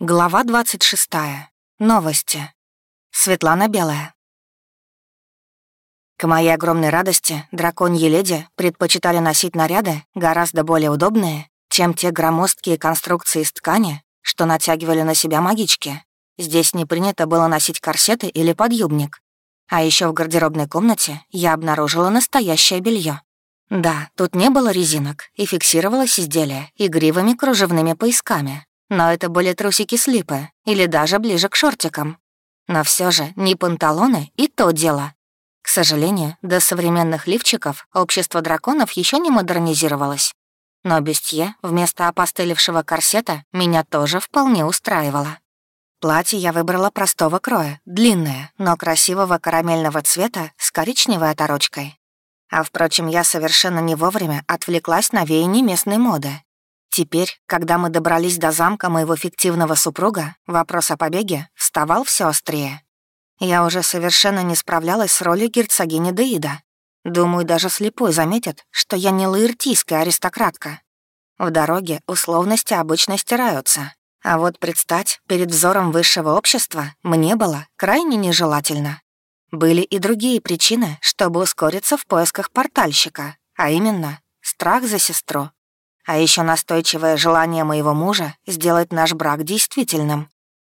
Глава 26. Новости. Светлана Белая. К моей огромной радости, драконьи леди предпочитали носить наряды гораздо более удобные, чем те громоздкие конструкции из ткани, что натягивали на себя магички. Здесь не принято было носить корсеты или подъюбник. А еще в гардеробной комнате я обнаружила настоящее белье. Да, тут не было резинок, и фиксировалось изделие игривыми кружевными поясками, но это были трусики-слипы или даже ближе к шортикам. Но все же не панталоны и то дело. К сожалению, до современных лифчиков общество драконов еще не модернизировалось. Но бестье вместо опостылевшего корсета меня тоже вполне устраивало. Платье я выбрала простого кроя, длинное, но красивого карамельного цвета с коричневой оторочкой. А, впрочем, я совершенно не вовремя отвлеклась на веяние местной моды Теперь, когда мы добрались до замка моего фиктивного супруга, вопрос о побеге вставал все острее. Я уже совершенно не справлялась с ролью герцогини Деида. Думаю, даже слепой заметит, что я не лаиртийская аристократка. В дороге условности обычно стираются, а вот предстать перед взором высшего общества мне было крайне нежелательно. Были и другие причины, чтобы ускориться в поисках портальщика, а именно страх за сестру а еще настойчивое желание моего мужа сделать наш брак действительным.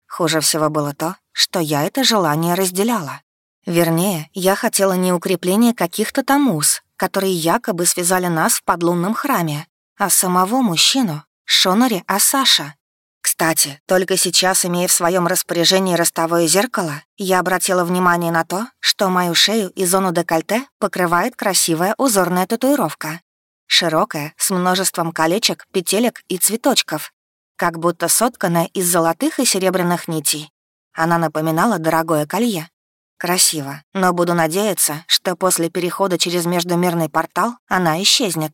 Хуже всего было то, что я это желание разделяла. Вернее, я хотела не укрепления каких-то там уз, которые якобы связали нас в подлунном храме, а самого мужчину, Шонари Асаша. Кстати, только сейчас, имея в своем распоряжении ростовое зеркало, я обратила внимание на то, что мою шею и зону декольте покрывает красивая узорная татуировка широкая, с множеством колечек, петелек и цветочков, как будто сотканная из золотых и серебряных нитей. Она напоминала дорогое колье. Красиво, но буду надеяться, что после перехода через междумирный портал она исчезнет.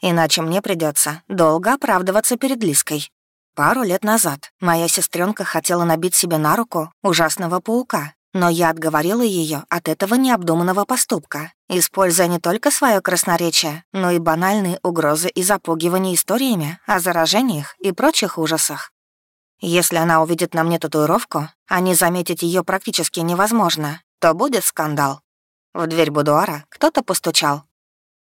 Иначе мне придется долго оправдываться перед Лиской. Пару лет назад моя сестренка хотела набить себе на руку ужасного паука, но я отговорила ее от этого необдуманного поступка, используя не только свое красноречие, но и банальные угрозы и запугивания историями о заражениях и прочих ужасах. Если она увидит на мне татуировку, а не заметить ее практически невозможно, то будет скандал. В дверь будуара кто-то постучал.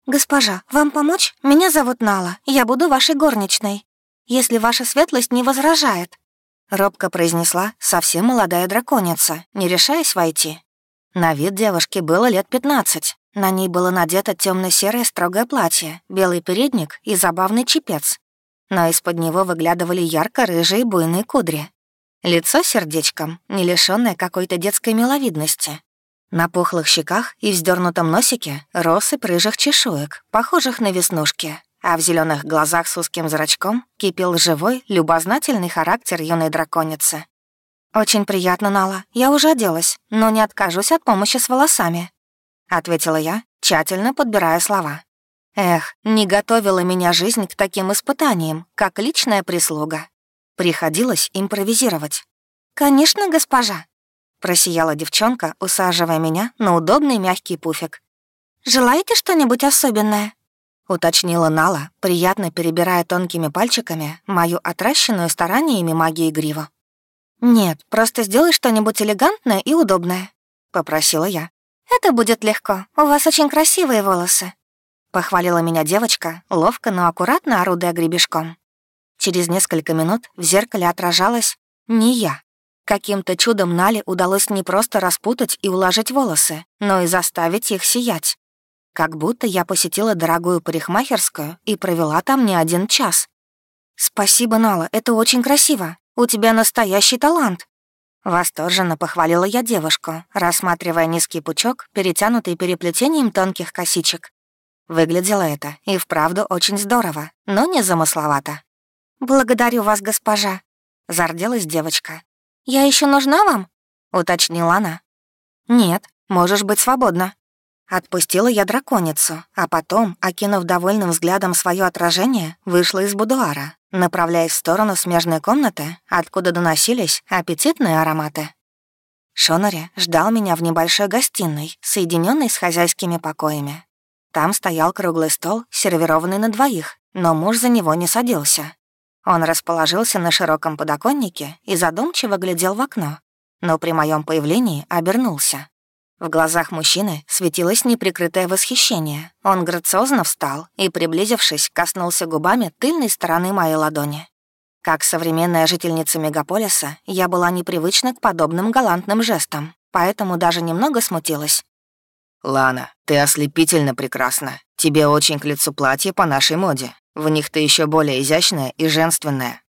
«Госпожа, вам помочь? Меня зовут Нала, я буду вашей горничной. Если ваша светлость не возражает». Робко произнесла совсем молодая драконица, не решаясь войти. На вид девушки было лет пятнадцать. На ней было надето темно серое строгое платье, белый передник и забавный чепец. Но из-под него выглядывали ярко-рыжие буйные кудри. Лицо сердечком, не лишённое какой-то детской миловидности. На пухлых щеках и вздернутом носике россыпь рыжих чешуек, похожих на веснушки, а в зеленых глазах с узким зрачком кипел живой, любознательный характер юной драконицы. «Очень приятно, Нала. Я уже оделась, но не откажусь от помощи с волосами», — ответила я, тщательно подбирая слова. «Эх, не готовила меня жизнь к таким испытаниям, как личная прислуга. Приходилось импровизировать». «Конечно, госпожа», — просияла девчонка, усаживая меня на удобный мягкий пуфик. «Желаете что-нибудь особенное?» — уточнила Нала, приятно перебирая тонкими пальчиками мою отращенную стараниями магии гриву. «Нет, просто сделай что-нибудь элегантное и удобное», — попросила я. «Это будет легко, у вас очень красивые волосы», — похвалила меня девочка, ловко, но аккуратно орудуя гребешком. Через несколько минут в зеркале отражалась не я. Каким-то чудом Нале удалось не просто распутать и уложить волосы, но и заставить их сиять. Как будто я посетила дорогую парикмахерскую и провела там не один час. «Спасибо, Нала, это очень красиво. У тебя настоящий талант». Восторженно похвалила я девушку, рассматривая низкий пучок, перетянутый переплетением тонких косичек. Выглядело это и вправду очень здорово, но не замысловато. «Благодарю вас, госпожа», — зарделась девочка. «Я еще нужна вам?» — уточнила она. «Нет, можешь быть свободна», Отпустила я драконицу, а потом, окинув довольным взглядом свое отражение, вышла из будуара, направляясь в сторону смежной комнаты, откуда доносились аппетитные ароматы. Шонари ждал меня в небольшой гостиной, соединенной с хозяйскими покоями. Там стоял круглый стол, сервированный на двоих, но муж за него не садился. Он расположился на широком подоконнике и задумчиво глядел в окно, но при моем появлении обернулся. В глазах мужчины светилось неприкрытое восхищение. Он грациозно встал и, приблизившись, коснулся губами тыльной стороны моей ладони. Как современная жительница мегаполиса, я была непривычна к подобным галантным жестам, поэтому даже немного смутилась. «Лана, ты ослепительно прекрасна. Тебе очень к лицу платье по нашей моде. В них ты еще более изящная и женственная».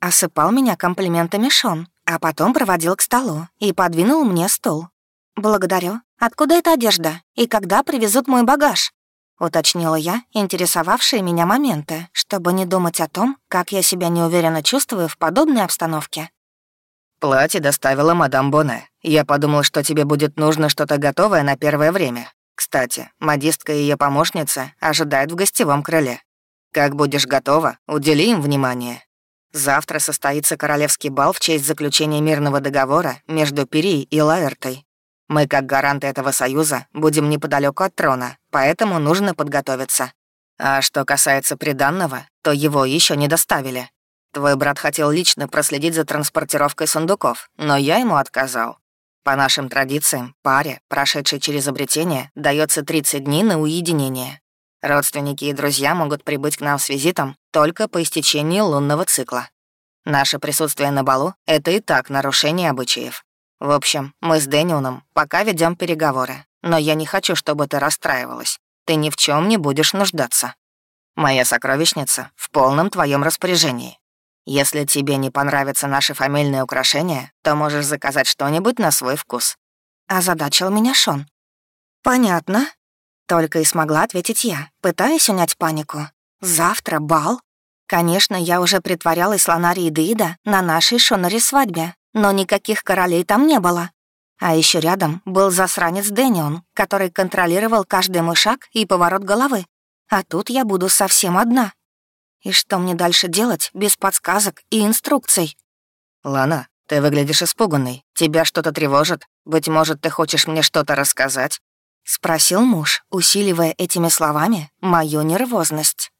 Осыпал меня комплиментами Шон, а потом проводил к столу и подвинул мне стул, «Благодарю. Откуда эта одежда? И когда привезут мой багаж?» — уточнила я, интересовавшие меня моменты, чтобы не думать о том, как я себя неуверенно чувствую в подобной обстановке. «Платье доставила мадам Боне. Я подумал, что тебе будет нужно что-то готовое на первое время. Кстати, модистка и ее помощница ожидают в гостевом крыле. Как будешь готова, удели им внимание. Завтра состоится королевский бал в честь заключения мирного договора между Пири и Лаэртой. Мы, как гаранты этого союза, будем неподалеку от трона, поэтому нужно подготовиться. А что касается приданного, то его еще не доставили. Твой брат хотел лично проследить за транспортировкой сундуков, но я ему отказал. По нашим традициям, паре, прошедшей через обретение, дается 30 дней на уединение. Родственники и друзья могут прибыть к нам с визитом только по истечении лунного цикла. Наше присутствие на балу — это и так нарушение обычаев. В общем, мы с Дэнионом пока ведем переговоры, но я не хочу, чтобы ты расстраивалась. Ты ни в чем не будешь нуждаться. Моя сокровищница в полном твоем распоряжении. Если тебе не понравятся наши фамильные украшения, то можешь заказать что-нибудь на свой вкус». Озадачил меня Шон. «Понятно». Только и смогла ответить я, пытаясь унять панику. «Завтра бал?» Конечно, я уже притворялась Ланари и Деида на нашей Шонаре свадьбе, но никаких королей там не было. А еще рядом был засранец Дэнион, который контролировал каждый мой шаг и поворот головы. А тут я буду совсем одна. И что мне дальше делать без подсказок и инструкций? «Лана, ты выглядишь испуганной. Тебя что-то тревожит? Быть может, ты хочешь мне что-то рассказать?» — спросил муж, усиливая этими словами мою нервозность.